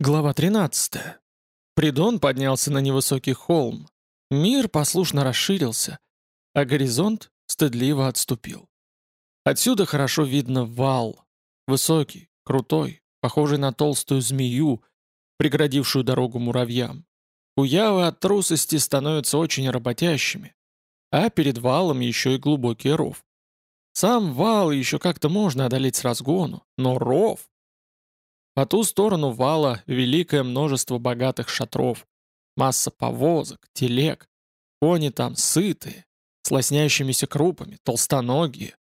Глава 13. Придон поднялся на невысокий холм. Мир послушно расширился, а горизонт стыдливо отступил. Отсюда хорошо видно вал. Высокий, крутой, похожий на толстую змею, преградившую дорогу муравьям. Куявы от трусости становятся очень работящими, а перед валом еще и глубокий ров. Сам вал еще как-то можно одолеть с разгону, но ров по ту сторону вала великое множество богатых шатров, масса повозок, телег. Кони там сытые, с лоснящимися крупами, толстоногие.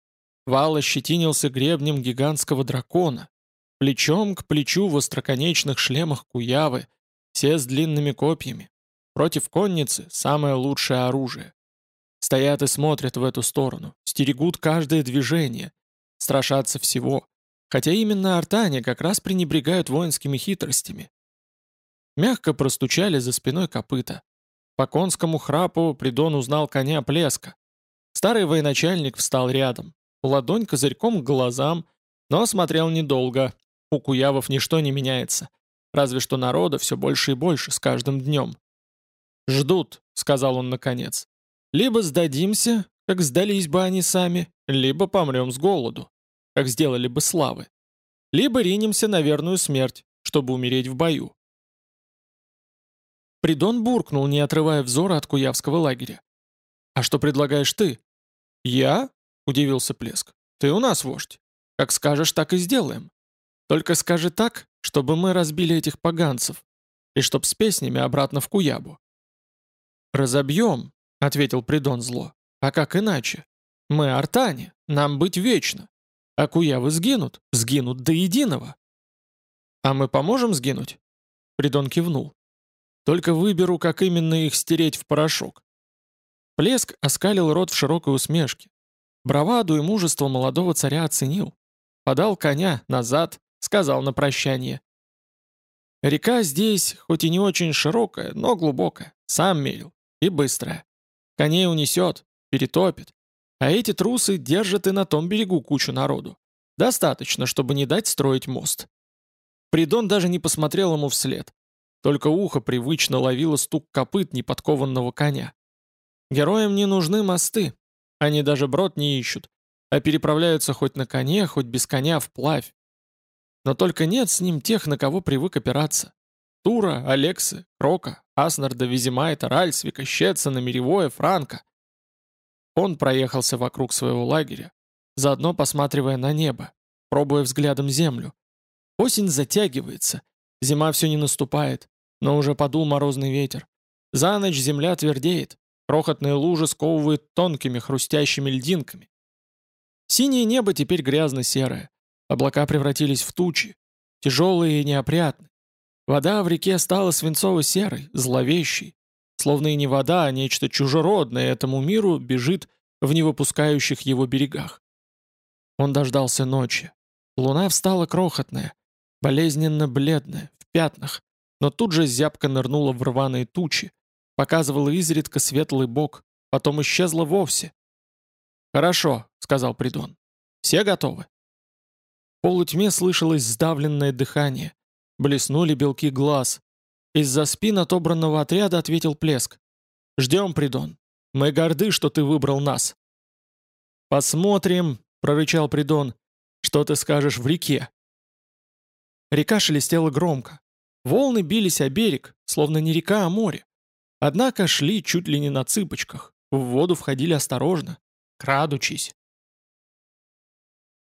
Вал ощетинился гребнем гигантского дракона, плечом к плечу в остроконечных шлемах куявы, все с длинными копьями. Против конницы самое лучшее оружие. Стоят и смотрят в эту сторону, стерегут каждое движение, страшатся всего, хотя именно артане как раз пренебрегают воинскими хитростями. Мягко простучали за спиной копыта. По конскому храпу Придон узнал коня Плеска. Старый военачальник встал рядом, ладонь козырьком к глазам, но смотрел недолго. У куявов ничто не меняется, разве что народа все больше и больше с каждым днем. «Ждут», — сказал он наконец. «Либо сдадимся, как сдались бы они сами, либо помрем с голоду как сделали бы славы, либо ринемся на верную смерть, чтобы умереть в бою. Придон буркнул, не отрывая взора от куявского лагеря. «А что предлагаешь ты?» «Я?» — удивился Плеск. «Ты у нас вождь. Как скажешь, так и сделаем. Только скажи так, чтобы мы разбили этих поганцев, и чтоб с песнями обратно в Куябу». «Разобьем», — ответил Придон зло. «А как иначе? Мы артане, нам быть вечно. А куявы сгинут, сгинут до единого. А мы поможем сгинуть? Придон кивнул. Только выберу, как именно их стереть в порошок. Плеск оскалил рот в широкой усмешке. Браваду и мужество молодого царя оценил. Подал коня назад, сказал на прощание. Река здесь, хоть и не очень широкая, но глубокая, сам мерил, и быстрая. Коней унесет, перетопит. А эти трусы держат и на том берегу кучу народу. Достаточно, чтобы не дать строить мост. Придон даже не посмотрел ему вслед. Только ухо привычно ловило стук копыт неподкованного коня. Героям не нужны мосты. Они даже брод не ищут, а переправляются хоть на коне, хоть без коня вплавь. Но только нет с ним тех, на кого привык опираться. Тура, Алексы, Крока, Аснарда, Визимайта, Ральсвика, Щетсона, Миревое, Франка. Он проехался вокруг своего лагеря, заодно посматривая на небо, пробуя взглядом землю. Осень затягивается, зима все не наступает, но уже подул морозный ветер. За ночь земля твердеет, крохотные лужи сковывают тонкими хрустящими льдинками. Синее небо теперь грязно-серое, облака превратились в тучи, тяжелые и неопрятные. Вода в реке стала свинцово-серой, зловещей, словно и не вода, а нечто чужеродное этому миру бежит в невыпускающих его берегах. Он дождался ночи. Луна встала крохотная, болезненно бледная, в пятнах, но тут же зябко нырнула в рваные тучи, показывала изредка светлый бок, потом исчезла вовсе. «Хорошо», — сказал Придон. «Все готовы?» В полутьме слышалось сдавленное дыхание. Блеснули белки глаз, из-за спин отобранного отряда ответил Плеск. «Ждем, Придон. Мы горды, что ты выбрал нас». «Посмотрим», — прорычал Придон, — «что ты скажешь в реке». Река шелестела громко. Волны бились о берег, словно не река, а море. Однако шли чуть ли не на цыпочках, в воду входили осторожно, крадучись.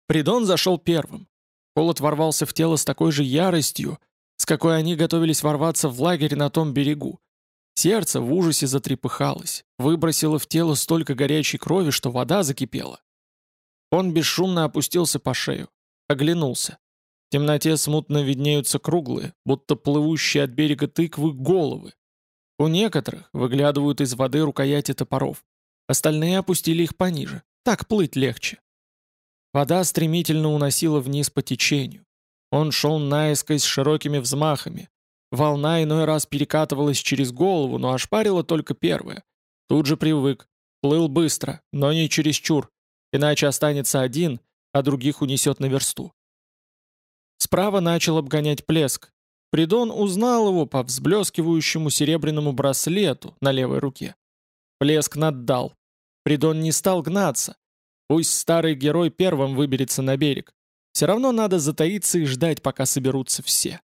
Придон зашел первым. Холод ворвался в тело с такой же яростью, с какой они готовились ворваться в лагерь на том берегу. Сердце в ужасе затрепыхалось, выбросило в тело столько горячей крови, что вода закипела. Он бесшумно опустился по шею, оглянулся. В темноте смутно виднеются круглые, будто плывущие от берега тыквы, головы. У некоторых выглядывают из воды рукояти топоров. Остальные опустили их пониже. Так плыть легче. Вода стремительно уносила вниз по течению. Он шел наискось широкими взмахами. Волна иной раз перекатывалась через голову, но ошпарила только первая. Тут же привык. Плыл быстро, но не чересчур. Иначе останется один, а других унесет на версту. Справа начал обгонять плеск. Придон узнал его по взблескивающему серебряному браслету на левой руке. Плеск наддал. Придон не стал гнаться. Пусть старый герой первым выберется на берег. Все равно надо затаиться и ждать, пока соберутся все.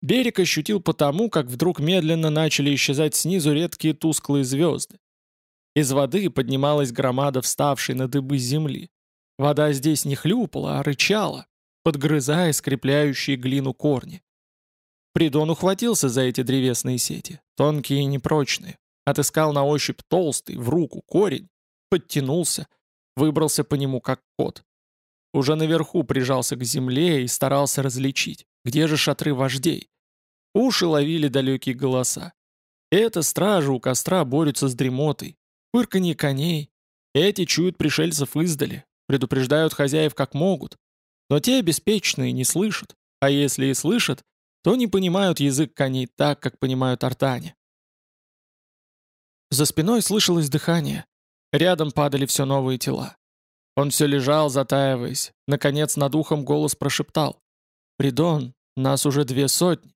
Берег ощутил потому, как вдруг медленно начали исчезать снизу редкие тусклые звезды. Из воды поднималась громада вставшей на дыбы земли. Вода здесь не хлюпала, а рычала, подгрызая скрепляющие глину корни. Придон ухватился за эти древесные сети, тонкие и непрочные, отыскал на ощупь толстый, в руку, корень, подтянулся, выбрался по нему как кот. Уже наверху прижался к земле и старался различить, где же шатры вождей. Уши ловили далекие голоса. Это стражи у костра борются с дремотой. Фырканье коней. Эти чуют пришельцев издали, предупреждают хозяев как могут. Но те беспечные не слышат. А если и слышат, то не понимают язык коней так, как понимают артане. За спиной слышалось дыхание. Рядом падали все новые тела. Он все лежал, затаиваясь. Наконец над ухом голос прошептал. «Придон, нас уже две сотни.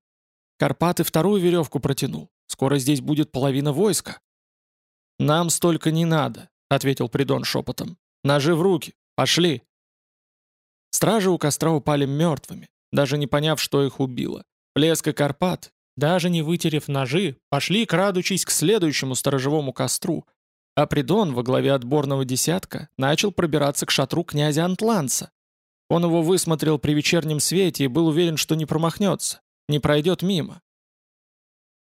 Карпаты вторую веревку протянул. Скоро здесь будет половина войска». «Нам столько не надо», — ответил Придон шепотом. «Ножи в руки. Пошли». Стражи у костра упали мертвыми, даже не поняв, что их убило. Плеск и Карпат, даже не вытерев ножи, пошли, крадучись к следующему сторожевому костру, а Придон во главе отборного десятка начал пробираться к шатру князя Антланца. Он его высмотрел при вечернем свете и был уверен, что не промахнется, не пройдет мимо.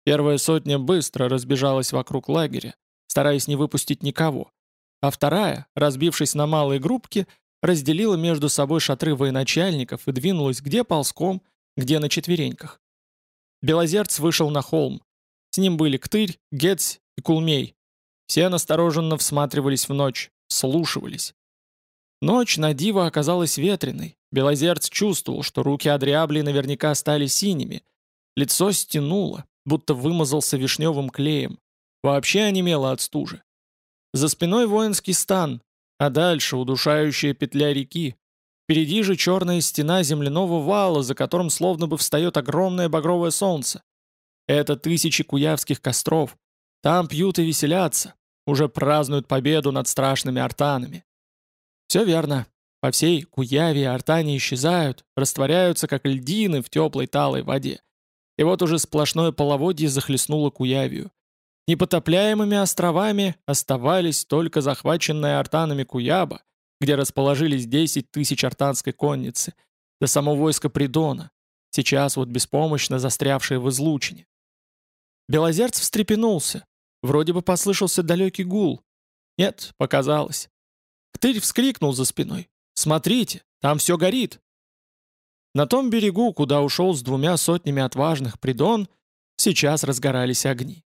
Первая сотня быстро разбежалась вокруг лагеря, стараясь не выпустить никого, а вторая, разбившись на малые группки, разделила между собой шатры военачальников и двинулась где ползком, где на четвереньках. Белозерц вышел на холм. С ним были Ктырь, Гец и Кулмей. Все настороженно всматривались в ночь, слушивались. Ночь на диво оказалась ветреной. Белозерц чувствовал, что руки Адриабли наверняка стали синими. Лицо стянуло, будто вымазался вишневым клеем. Вообще онемело от стужи. За спиной воинский стан, а дальше удушающая петля реки, Впереди же черная стена земляного вала, за которым словно бы встает огромное багровое солнце. Это тысячи куявских костров. Там пьют и веселятся. Уже празднуют победу над страшными артанами. Все верно. По всей Куяве артане исчезают, растворяются, как льдины в теплой талой воде. И вот уже сплошное половодье захлестнуло Куявию. Непотопляемыми островами оставались только захваченные артанами Куяба, где расположились 10 тысяч артанской конницы, до само войско Придона, сейчас вот беспомощно застрявшее в излучине. Белозерц встрепенулся. Вроде бы послышался далекий гул. Нет, показалось. Ктырь вскрикнул за спиной. «Смотрите, там все горит!» На том берегу, куда ушел с двумя сотнями отважных Придон, сейчас разгорались огни.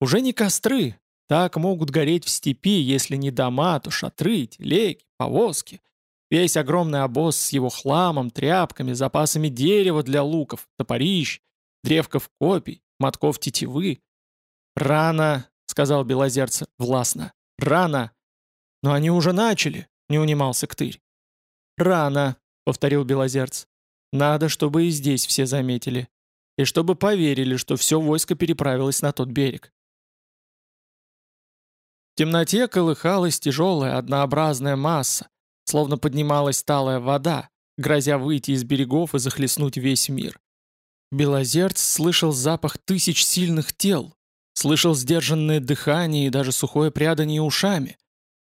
Уже не костры, так могут гореть в степи, если не дома, то шатры, телеги, повозки. Весь огромный обоз с его хламом, тряпками, запасами дерева для луков, топорищ, древков копий, мотков тетивы. «Рано», — сказал Белозерце властно, — «рано». «Но они уже начали», — не унимался Ктырь. «Рано», — повторил Белозерц. «Надо, чтобы и здесь все заметили. И чтобы поверили, что все войско переправилось на тот берег. В темноте колыхалась тяжелая, однообразная масса, словно поднималась талая вода, грозя выйти из берегов и захлестнуть весь мир. Белозерц слышал запах тысяч сильных тел, слышал сдержанное дыхание и даже сухое прядание ушами,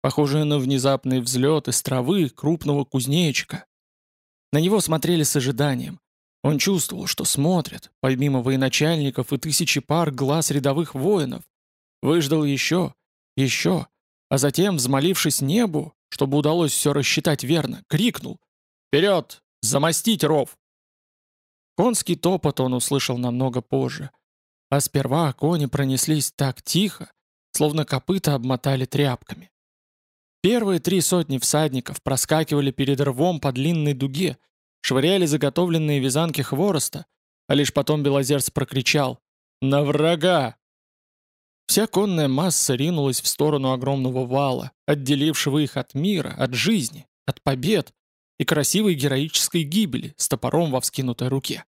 похожее на внезапный взлет из травы крупного кузнечика. На него смотрели с ожиданием. Он чувствовал, что смотрят, помимо военачальников и тысячи пар глаз рядовых воинов. Выждал еще, еще, а затем, взмолившись небу, чтобы удалось все рассчитать верно, крикнул «Вперед! Замостить ров!» Конский топот он услышал намного позже, а сперва кони пронеслись так тихо, словно копыта обмотали тряпками. Первые три сотни всадников проскакивали перед рвом по длинной дуге, швыряли заготовленные вязанки хвороста, а лишь потом Белозерц прокричал «На врага! Вся конная масса ринулась в сторону огромного вала, отделившего их от мира, от жизни, от побед и красивой героической гибели с топором во вскинутой руке.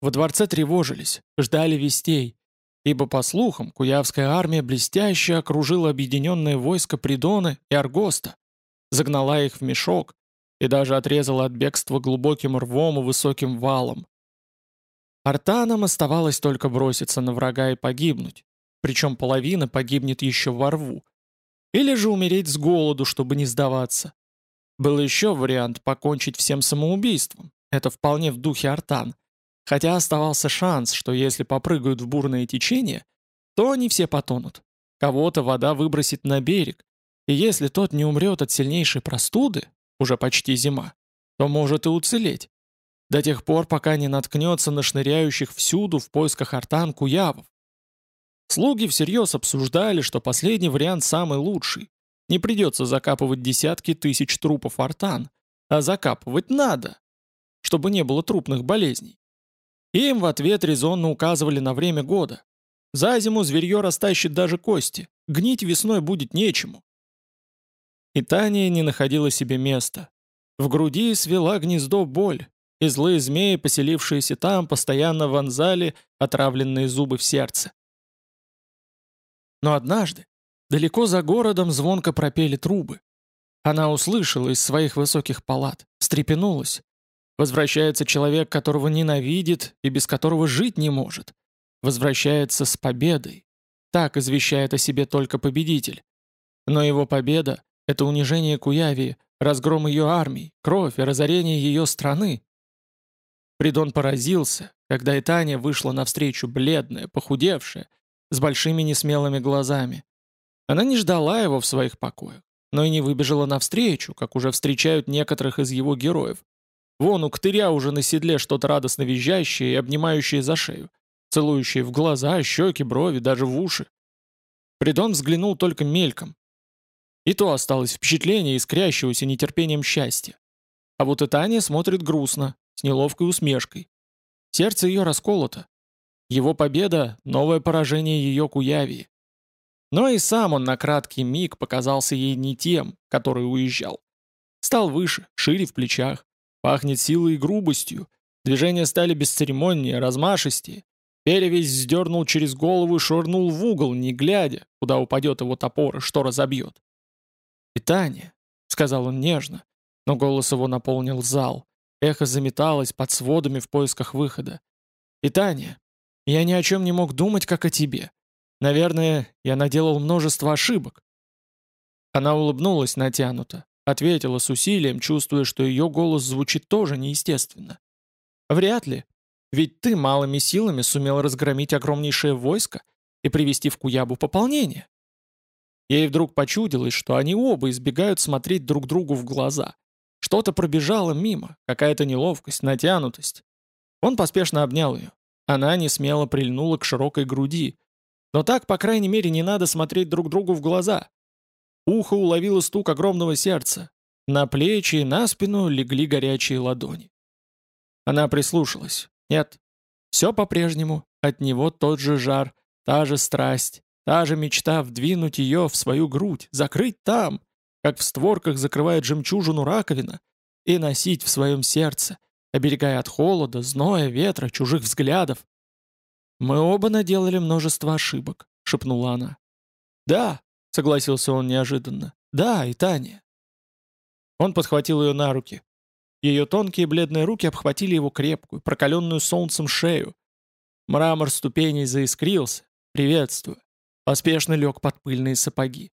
Во дворце тревожились, ждали вестей, ибо, по слухам, Куявская армия блестяще окружила объединенное войско Придона и Аргоста, загнала их в мешок и даже отрезала от бегства глубоким рвом и высоким валом. Артанам оставалось только броситься на врага и погибнуть, причем половина погибнет еще во рву, или же умереть с голоду, чтобы не сдаваться. Был еще вариант покончить всем самоубийством, это вполне в духе Артан, хотя оставался шанс, что если попрыгают в бурное течение, то они все потонут. Кого-то вода выбросит на берег, и если тот не умрет от сильнейшей простуды, уже почти зима, то может и уцелеть. До тех пор, пока не наткнется на шныряющих всюду в поисках артан куявов. Слуги всерьез обсуждали, что последний вариант самый лучший. Не придется закапывать десятки тысяч трупов артан, а закапывать надо, чтобы не было трупных болезней. Им в ответ резонно указывали на время года. За зиму зверье растащит даже кости, гнить весной будет нечему. И Таня не находила себе места. В груди свела гнездо боль, и злые змеи, поселившиеся там, постоянно вонзали отравленные зубы в сердце. Но однажды, далеко за городом звонко пропели трубы. Она услышала из своих высоких палат, встрепенулась. Возвращается человек, которого ненавидит и без которого жить не может. Возвращается с победой. Так извещает о себе только победитель. Но его победа это унижение Куявии, разгром ее армий, кровь и разорение ее страны. Придон поразился, когда Итания вышла навстречу бледная, похудевшая, с большими несмелыми глазами. Она не ждала его в своих покоях, но и не выбежала навстречу, как уже встречают некоторых из его героев. Вон у ктыря уже на седле что-то радостно визжащее и обнимающее за шею, целующее в глаза, щеки, брови, даже в уши. Придон взглянул только мельком, и то осталось впечатление искрящегося нетерпением счастья. А вот и Таня смотрит грустно, с неловкой усмешкой. Сердце ее расколото. Его победа — новое поражение ее Куявии. Но и сам он на краткий миг показался ей не тем, который уезжал. Стал выше, шире в плечах, пахнет силой и грубостью, движения стали бесцеремоннее, размашистее. Перевесь сдернул через голову и швырнул в угол, не глядя, куда упадет его топор и что разобьет. «Питание», — сказал он нежно, но голос его наполнил зал. Эхо заметалось под сводами в поисках выхода. «Питание, я ни о чем не мог думать, как о тебе. Наверное, я наделал множество ошибок». Она улыбнулась натянуто, ответила с усилием, чувствуя, что ее голос звучит тоже неестественно. «Вряд ли. Ведь ты малыми силами сумел разгромить огромнейшее войско и привести в Куябу пополнение. Ей вдруг почудилось, что они оба избегают смотреть друг другу в глаза. Что-то пробежало мимо, какая-то неловкость, натянутость. Он поспешно обнял ее. Она не смело прильнула к широкой груди. Но так, по крайней мере, не надо смотреть друг другу в глаза. Ухо уловило стук огромного сердца. На плечи и на спину легли горячие ладони. Она прислушалась. Нет, все по-прежнему. От него тот же жар, та же страсть, Та же мечта вдвинуть ее в свою грудь, закрыть там, как в створках закрывает жемчужину раковина, и носить в своем сердце, оберегая от холода, зноя, ветра, чужих взглядов. «Мы оба наделали множество ошибок», — шепнула она. «Да», — согласился он неожиданно, — «да, и Таня». Он подхватил ее на руки. Ее тонкие бледные руки обхватили его крепкую, прокаленную солнцем шею. Мрамор ступеней заискрился, приветствуя. Поспешно лег под пыльные сапоги.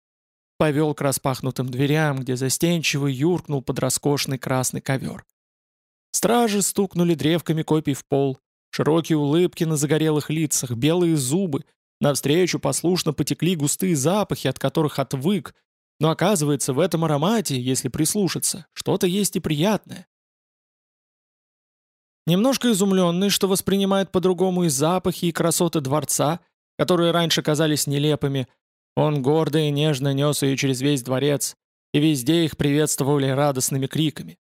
Повел к распахнутым дверям, где застенчиво юркнул под роскошный красный ковер. Стражи стукнули древками копий в пол, широкие улыбки на загорелых лицах, белые зубы, навстречу послушно потекли густые запахи, от которых отвык, но оказывается, в этом аромате, если прислушаться, что-то есть и приятное. Немножко изумленный, что воспринимает по-другому и запахи, и красоты дворца, которые раньше казались нелепыми, он гордо и нежно нес ее через весь дворец, и везде их приветствовали радостными криками.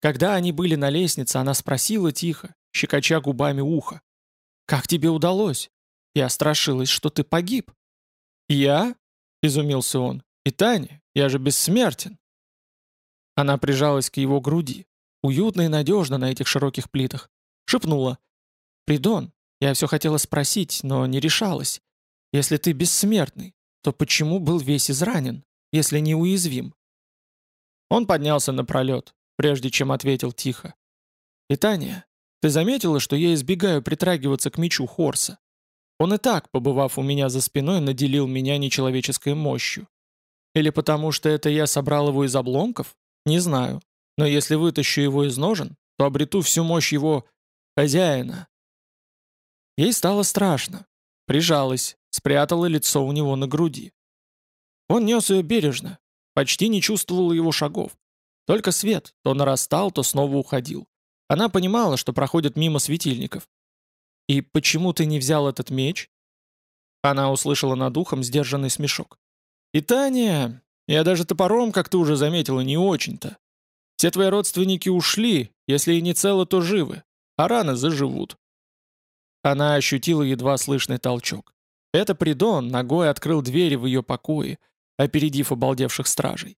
Когда они были на лестнице, она спросила тихо, щекоча губами ухо. «Как тебе удалось? Я страшилась, что ты погиб». «Я?» — изумился он. «И Таня, я же бессмертен». Она прижалась к его груди, уютно и надежно на этих широких плитах, шепнула. «Придон, я все хотела спросить, но не решалась. Если ты бессмертный, то почему был весь изранен, если не уязвим?» Он поднялся на пролет, прежде чем ответил тихо. «Итания, ты заметила, что я избегаю притрагиваться к мечу Хорса? Он и так, побывав у меня за спиной, наделил меня нечеловеческой мощью. Или потому что это я собрал его из обломков? Не знаю. Но если вытащу его из ножен, то обрету всю мощь его хозяина. Ей стало страшно. Прижалась, спрятала лицо у него на груди. Он нес ее бережно, почти не чувствовал его шагов. Только свет то нарастал, то снова уходил. Она понимала, что проходит мимо светильников. «И почему ты не взял этот меч?» Она услышала над ухом сдержанный смешок. «И Таня, я даже топором, как ты уже заметила, не очень-то. Все твои родственники ушли, если и не целы, то живы, а раны заживут». Она ощутила едва слышный толчок. Это Придон ногой открыл двери в ее покое, опередив обалдевших стражей.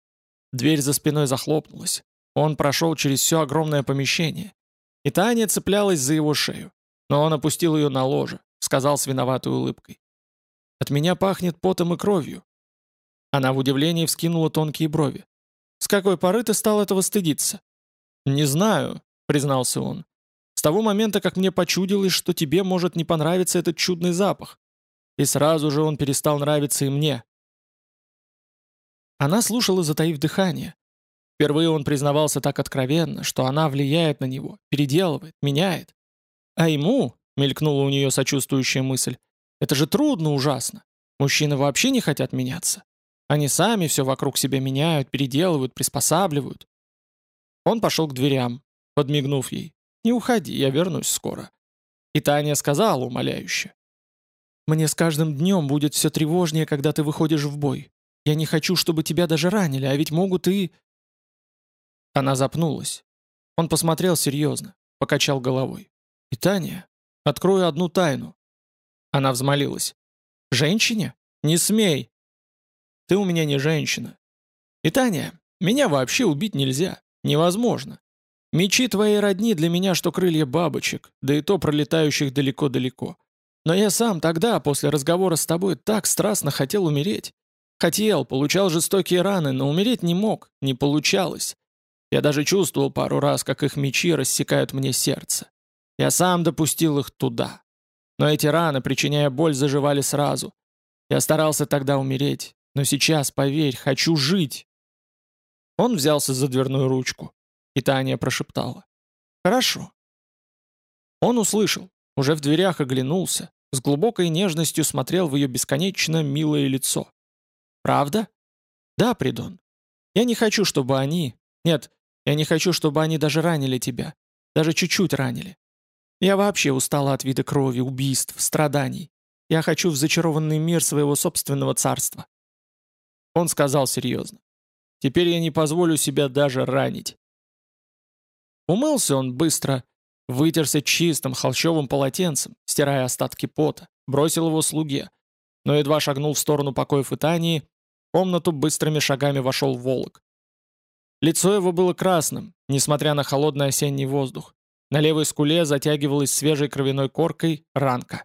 Дверь за спиной захлопнулась. Он прошел через все огромное помещение. И Таня цеплялась за его шею. Но он опустил ее на ложе, сказал с виноватой улыбкой. «От меня пахнет потом и кровью». Она в удивлении вскинула тонкие брови. «С какой поры ты стал этого стыдиться?» «Не знаю», — признался он. «С того момента, как мне почудилось, что тебе может не понравиться этот чудный запах. И сразу же он перестал нравиться и мне». Она слушала, затаив дыхание. Впервые он признавался так откровенно, что она влияет на него, переделывает, меняет. А ему, мелькнула у нее сочувствующая мысль, это же трудно ужасно. Мужчины вообще не хотят меняться. Они сами все вокруг себя меняют, переделывают, приспосабливают. Он пошел к дверям, подмигнув ей. «Не уходи, я вернусь скоро». И Таня сказала умоляюще. «Мне с каждым днем будет все тревожнее, когда ты выходишь в бой. Я не хочу, чтобы тебя даже ранили, а ведь могут и...» Она запнулась. Он посмотрел серьезно, покачал головой. «И Таня, открою одну тайну». Она взмолилась. «Женщине? Не смей!» «Ты у меня не женщина. И Таня, меня вообще убить нельзя. Невозможно. Мечи твоей родни для меня, что крылья бабочек, да и то пролетающих далеко-далеко. Но я сам тогда, после разговора с тобой, так страстно хотел умереть. Хотел, получал жестокие раны, но умереть не мог, не получалось. Я даже чувствовал пару раз, как их мечи рассекают мне сердце. Я сам допустил их туда. Но эти раны, причиняя боль, заживали сразу. Я старался тогда умереть, но сейчас, поверь, хочу жить. Он взялся за дверную ручку, и Таня прошептала. «Хорошо». Он услышал, уже в дверях оглянулся, с глубокой нежностью смотрел в ее бесконечно милое лицо. «Правда?» «Да, Придон. Я не хочу, чтобы они... Нет, я не хочу, чтобы они даже ранили тебя. Даже чуть-чуть ранили. Я вообще устала от вида крови, убийств, страданий. Я хочу в зачарованный мир своего собственного царства». Он сказал серьезно. «Теперь я не позволю себя даже ранить». Умылся он быстро, вытерся чистым холщовым полотенцем, стирая остатки пота, бросил его слуге, но едва шагнул в сторону покоев Итании, в комнату быстрыми шагами вошел волок. Лицо его было красным, несмотря на холодный осенний воздух. На левой скуле затягивалась свежей кровяной коркой ранка.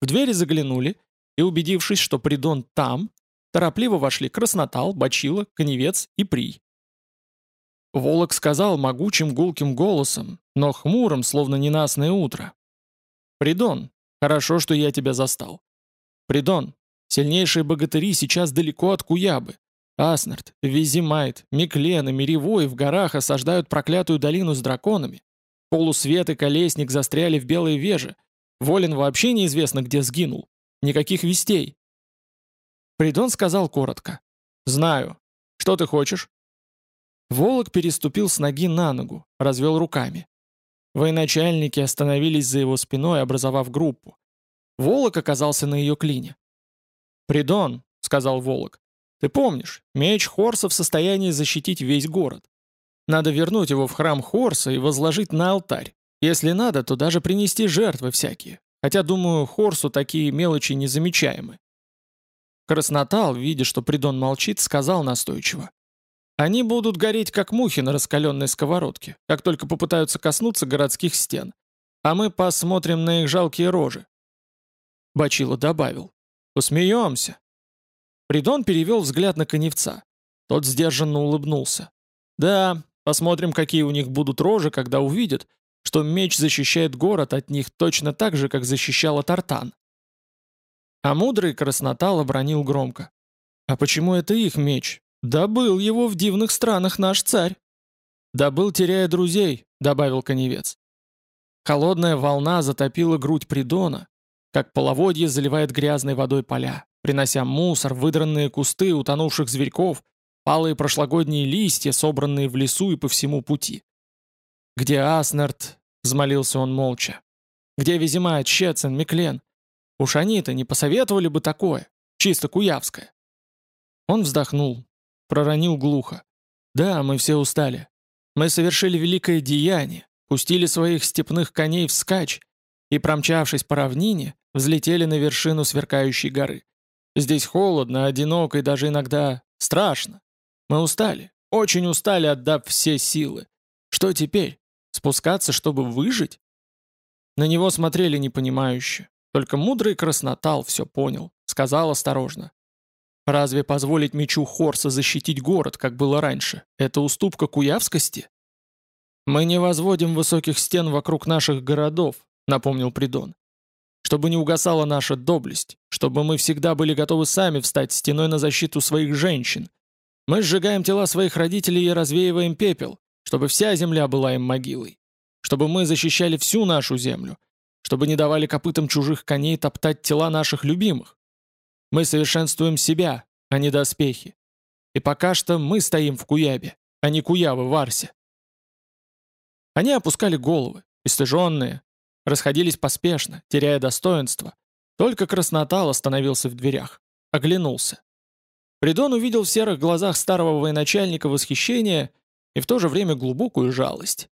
В двери заглянули, и, убедившись, что Придон там, торопливо вошли Краснотал, Бачила, Коневец и Прий. Волок сказал могучим гулким голосом, но хмурым, словно ненастное утро. «Придон, хорошо, что я тебя застал. Придон, сильнейшие богатыри сейчас далеко от Куябы. Аснард, Визимайт, Миклен и Миревой в горах осаждают проклятую долину с драконами. Полусвет и Колесник застряли в Белой Веже. Волин вообще неизвестно, где сгинул. Никаких вестей. Придон сказал коротко. «Знаю. Что ты хочешь?» Волок переступил с ноги на ногу, развел руками. Военачальники остановились за его спиной, образовав группу. Волок оказался на ее клине. «Придон», — сказал Волок, — «ты помнишь, меч Хорса в состоянии защитить весь город. Надо вернуть его в храм Хорса и возложить на алтарь. Если надо, то даже принести жертвы всякие. Хотя, думаю, Хорсу такие мелочи незамечаемы. Краснотал, видя, что Придон молчит, сказал настойчиво. Они будут гореть, как мухи на раскаленной сковородке, как только попытаются коснуться городских стен. а мы посмотрим на их жалкие рожи. Бачило добавил. Посмеемся. Придон перевел взгляд на коневца. Тот сдержанно улыбнулся. Да, посмотрим, какие у них будут рожи, когда увидят, что меч защищает город от них точно так же, как защищала Тартан. А мудрый краснотал обронил громко. «А почему это их меч? Добыл его в дивных странах наш царь». «Добыл, теряя друзей», — добавил коневец. Холодная волна затопила грудь Придона, как половодье заливает грязной водой поля, принося мусор, выдранные кусты утонувших зверьков, палые прошлогодние листья, собранные в лесу и по всему пути. «Где Аснард?» — взмолился он молча. «Где Визимайт, Щецин, Миклен? Уж они-то не посоветовали бы такое, чисто куявское». Он вздохнул, проронил глухо. «Да, мы все устали. Мы совершили великое деяние, пустили своих степных коней в скач и, промчавшись по равнине, взлетели на вершину сверкающей горы. Здесь холодно, одиноко и даже иногда страшно. Мы устали, очень устали, отдав все силы. Что теперь? Спускаться, чтобы выжить? На него смотрели непонимающе. Только мудрый краснотал все понял, сказал осторожно. Разве позволить мечу Хорса защитить город, как было раньше, это уступка куявскости? Мы не возводим высоких стен вокруг наших городов, напомнил Придон. Чтобы не угасала наша доблесть, чтобы мы всегда были готовы сами встать стеной на защиту своих женщин. Мы сжигаем тела своих родителей и развеиваем пепел, чтобы вся земля была им могилой, чтобы мы защищали всю нашу землю, чтобы не давали копытам чужих коней топтать тела наших любимых. Мы совершенствуем себя, а не доспехи. И пока что мы стоим в Куябе, а не Куявы в Арсе. Они опускали головы, истыженные, расходились поспешно, теряя достоинство. Только Краснотал остановился в дверях, оглянулся. Придон увидел в серых глазах старого военачальника восхищение и в то же время глубокую жалость.